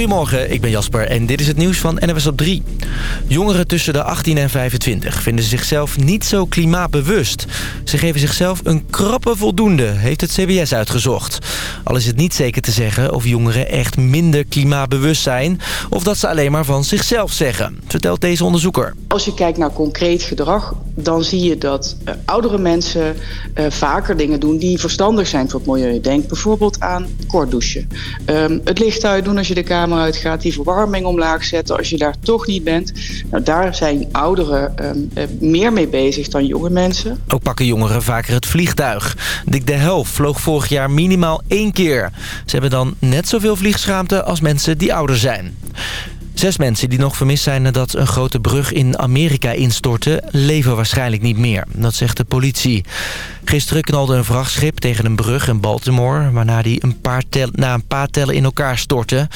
Goedemorgen, ik ben Jasper en dit is het nieuws van NWS op 3. Jongeren tussen de 18 en 25 vinden zichzelf niet zo klimaatbewust. Ze geven zichzelf een krappe voldoende, heeft het CBS uitgezocht. Al is het niet zeker te zeggen of jongeren echt minder klimaatbewust zijn... of dat ze alleen maar van zichzelf zeggen, vertelt deze onderzoeker. Als je kijkt naar concreet gedrag, dan zie je dat uh, oudere mensen uh, vaker dingen doen... die verstandig zijn voor het milieu. Denk bijvoorbeeld aan kort douchen. Um, het licht uitdoen als je de kamer uitgaat, die verwarming omlaag zetten als je daar toch niet bent. Nou, daar zijn ouderen um, uh, meer mee bezig dan jonge mensen. Ook pakken jongeren vaker het vliegtuig. Dik de helft vloog vorig jaar minimaal één keer. Ze hebben dan net zoveel vliegschaamte als mensen die ouder zijn. Zes mensen die nog vermist zijn nadat een grote brug in Amerika instortte... leven waarschijnlijk niet meer. Dat zegt de politie. Gisteren knalde een vrachtschip tegen een brug in Baltimore... waarna die een paar na een paar tellen in elkaar stortte.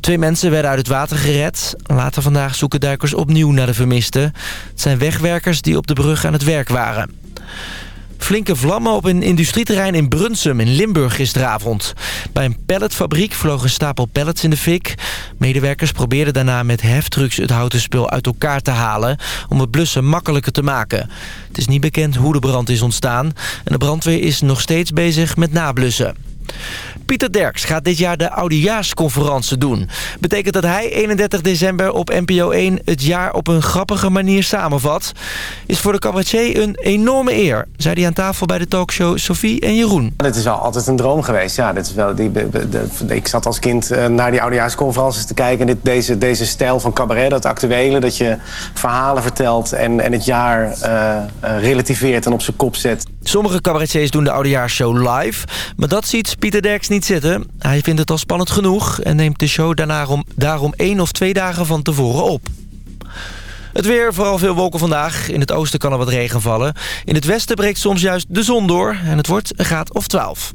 Twee mensen werden uit het water gered. Later vandaag zoeken duikers opnieuw naar de vermisten. Het zijn wegwerkers die op de brug aan het werk waren. Flinke vlammen op een industrieterrein in Brunsum in Limburg gisteravond. Bij een palletfabriek vloog een stapel pallets in de fik. Medewerkers probeerden daarna met heftrucks het houten spul uit elkaar te halen... om het blussen makkelijker te maken. Het is niet bekend hoe de brand is ontstaan... en de brandweer is nog steeds bezig met nablussen. Pieter Derks gaat dit jaar de oudejaarsconferentie doen. Betekent dat hij 31 december op NPO 1 het jaar op een grappige manier samenvat. Is voor de cabaretier een enorme eer, zei hij aan tafel bij de talkshow Sophie en Jeroen. Dit is al altijd een droom geweest. Ja, dit is wel die, de, de, ik zat als kind naar die oudejaarsconferenties te kijken. En dit, deze, deze stijl van cabaret, dat actuele, dat je verhalen vertelt en, en het jaar uh, uh, relativeert en op zijn kop zet. Sommige cabaretiers doen de oudejaarsshow live, maar dat ziet Pieter Derks niet zitten. Hij vindt het al spannend genoeg en neemt de show daarom, daarom één of twee dagen van tevoren op. Het weer, vooral veel wolken vandaag. In het oosten kan er wat regen vallen. In het westen breekt soms juist de zon door en het wordt een graad of 12.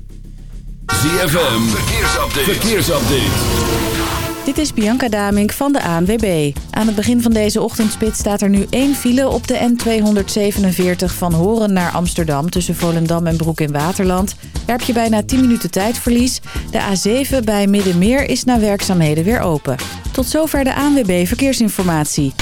ZFM, verkeersupdate. verkeersupdate. Dit is Bianca Damink van de ANWB. Aan het begin van deze ochtendspit staat er nu één file op de N247 van Horen naar Amsterdam... tussen Volendam en Broek in Waterland. Daar heb je bijna 10 minuten tijdverlies. De A7 bij Middenmeer is na werkzaamheden weer open. Tot zover de ANWB Verkeersinformatie.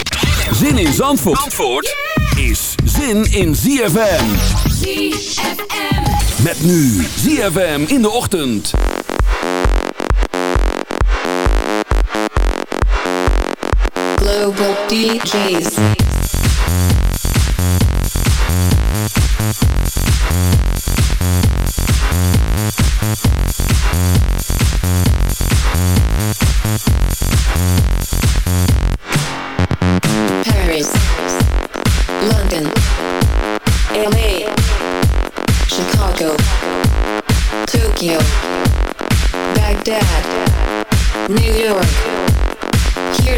Zin in Zandvoort, Zandvoort is zin in ZFM. ZFM. Met nu ZFM in de ochtend. Global DJs. Paris, London, LA, Chicago, Tokyo, Baghdad, New York.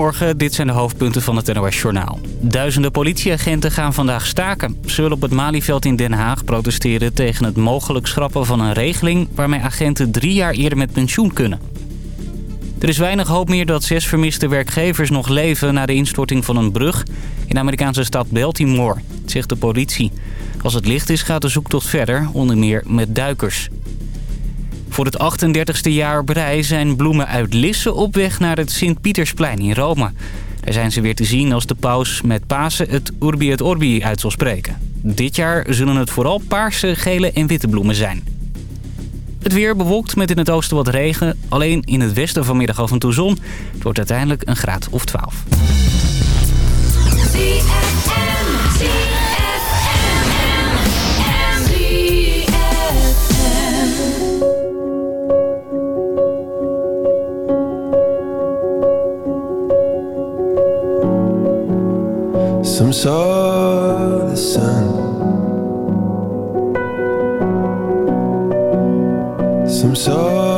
Goedemorgen, dit zijn de hoofdpunten van het NOS Journaal. Duizenden politieagenten gaan vandaag staken. Ze willen op het Malieveld in Den Haag protesteren tegen het mogelijk schrappen van een regeling... waarmee agenten drie jaar eerder met pensioen kunnen. Er is weinig hoop meer dat zes vermiste werkgevers nog leven... na de instorting van een brug in de Amerikaanse stad Baltimore, zegt de politie. Als het licht is gaat de zoektocht verder, onder meer met duikers. Voor het 38e jaar rij zijn bloemen uit Lisse op weg naar het Sint-Pietersplein in Rome. Daar zijn ze weer te zien als de paus met Pasen het Urbi et Orbi uit zal spreken. Dit jaar zullen het vooral paarse, gele en witte bloemen zijn. Het weer bewolkt met in het oosten wat regen. Alleen in het westen vanmiddag af en toe zon. Het wordt uiteindelijk een graad of 12. Some saw the sun. Some saw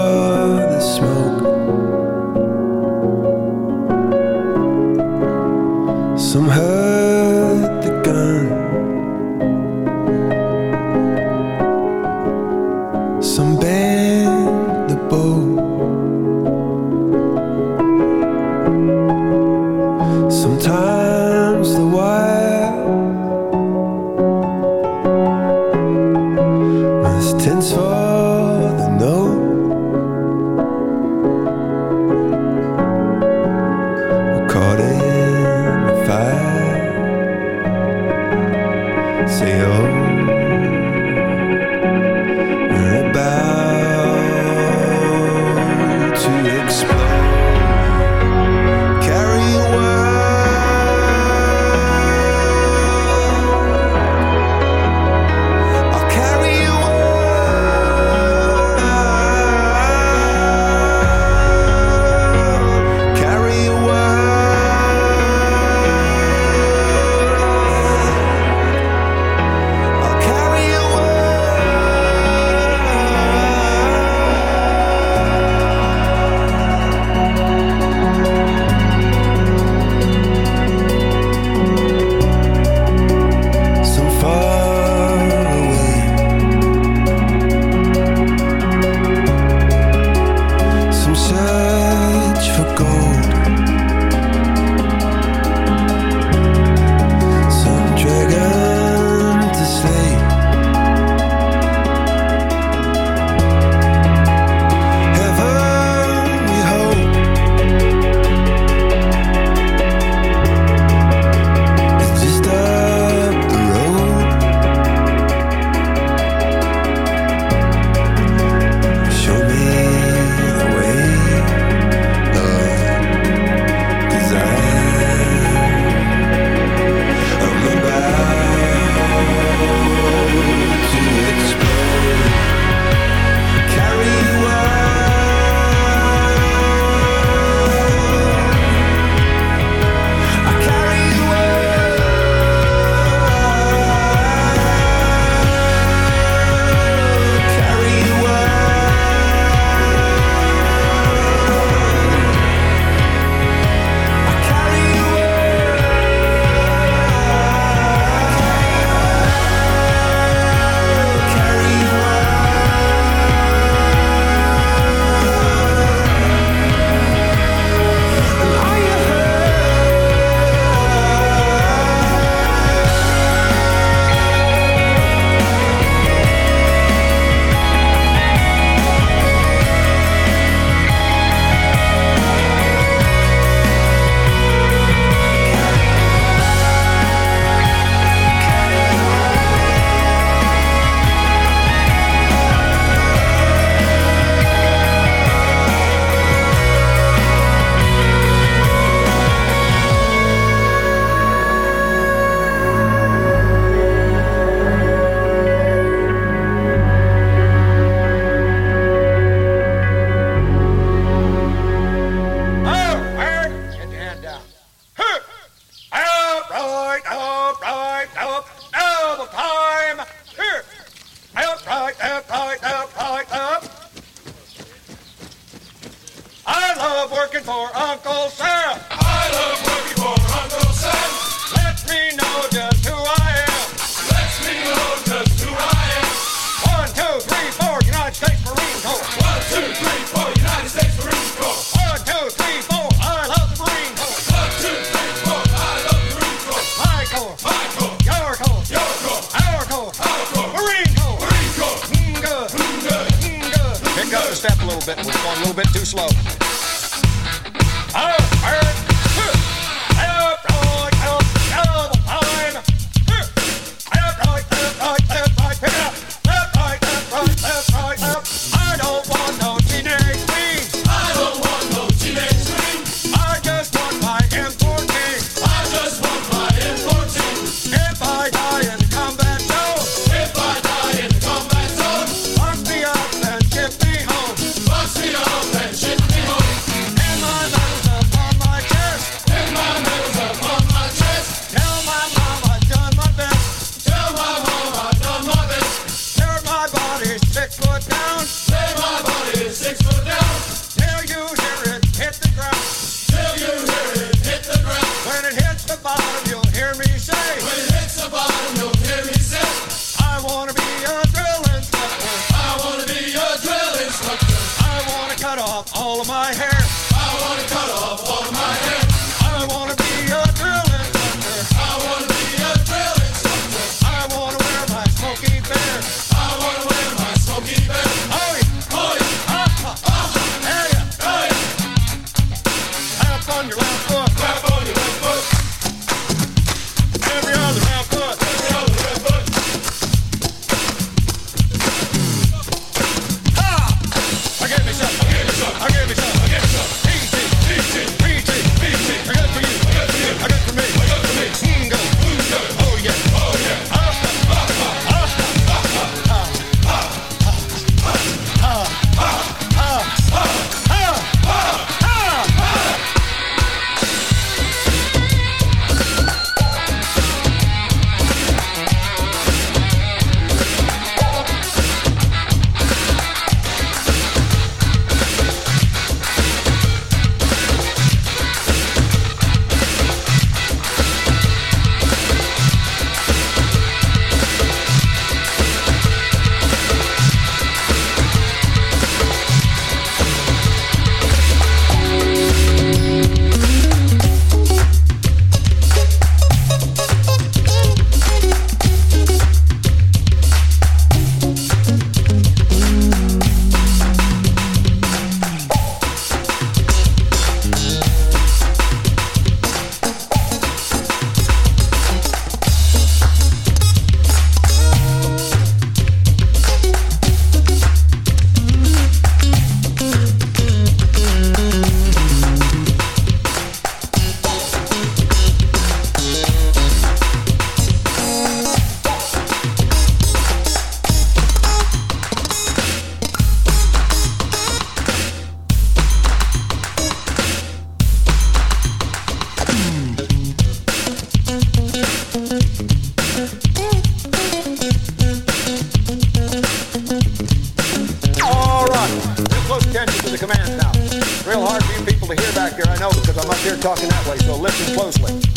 talking that way, so listen closely.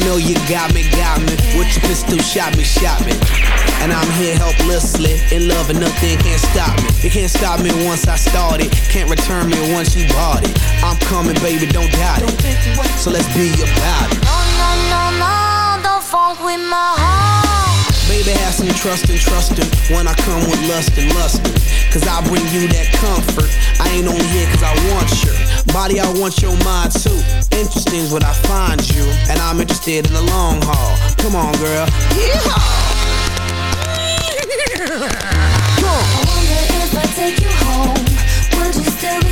Know you got me, got me. With your pistol, shot me, shot me. And I'm here helplessly, in love and nothing can't stop me. You can't stop me once I started, can't return me once you bought it. I'm coming, baby, don't doubt it. So let's be about it. No, no, no, no, don't funk with my heart. Baby, have some trust and trust him when I come with lust and lust. Cause I bring you that comfort. I ain't only here cause I want your body, I want your mind too. Interesting's what I find you, and I'm interested in the long haul. Come on, girl. Yeehaw! I wonder if I take you home, would you still be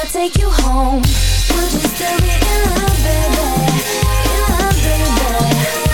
I take you home, would you still be in love, baby? In love, baby.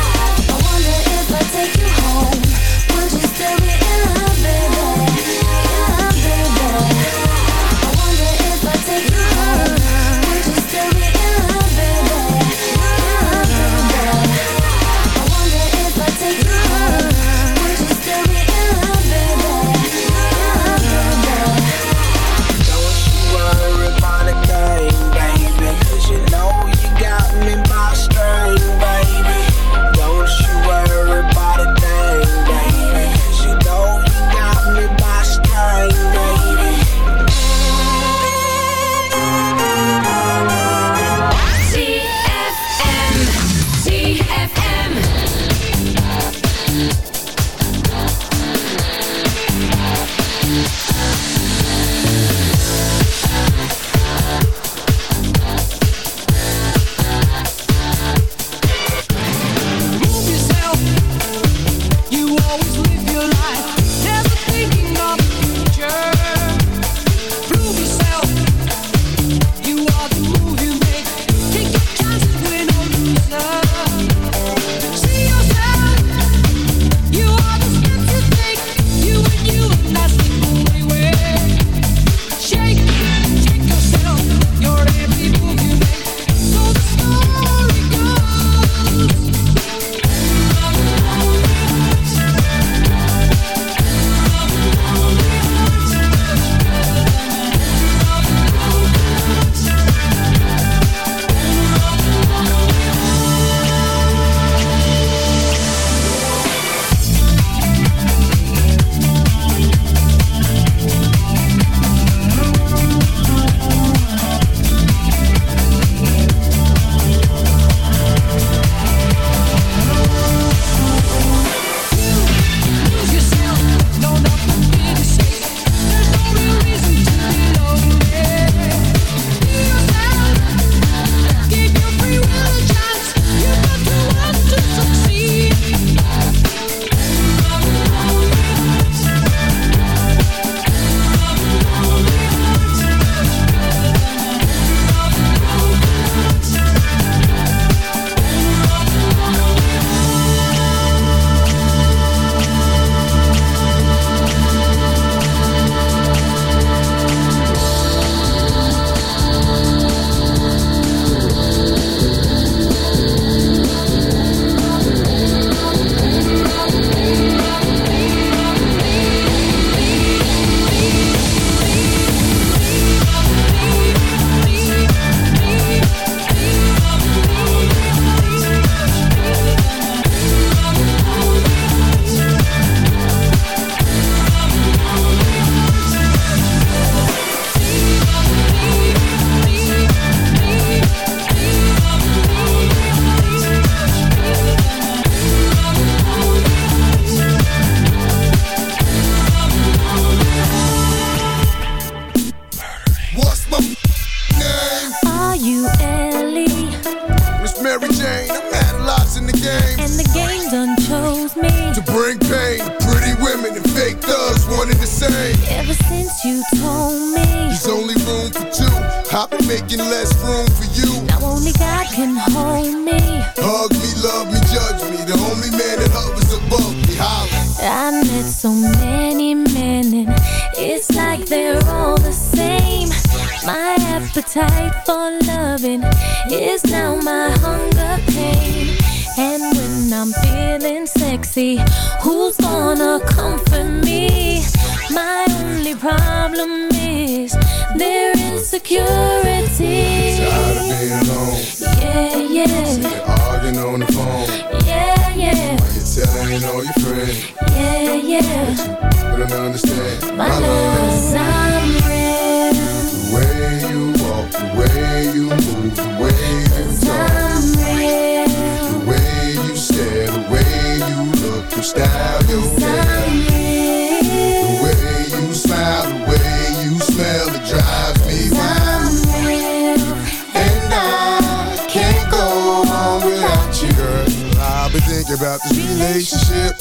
Appetite for loving is now my hunger pain. And when I'm feeling sexy, who's gonna comfort me? My only problem is their insecurity.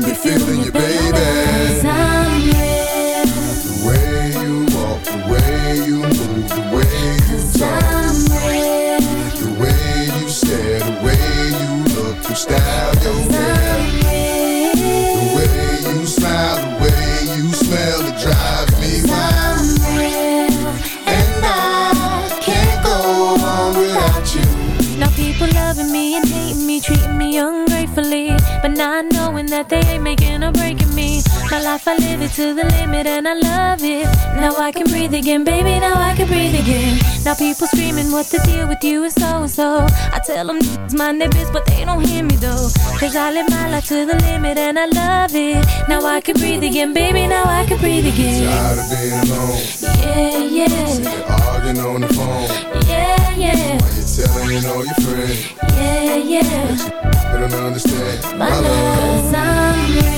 be feeling you, baby. I live it to the limit and I love it. Now I can breathe again, baby. Now I can breathe again. Now people screaming, what the deal with you is so and so. I tell them it's my biz, but they don't hear me though. Cause I live my life to the limit and I love it. Now I can breathe again, baby. Now I can breathe again. Tired of being alone, Yeah, yeah, arguing on the phone. yeah, yeah, Why you telling all your friends? yeah, yeah. They don't understand. My My love. love's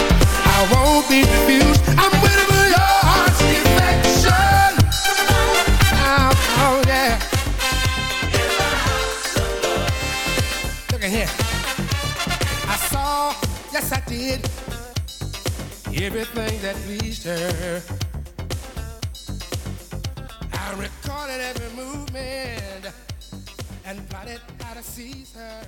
And plotted how to seize her.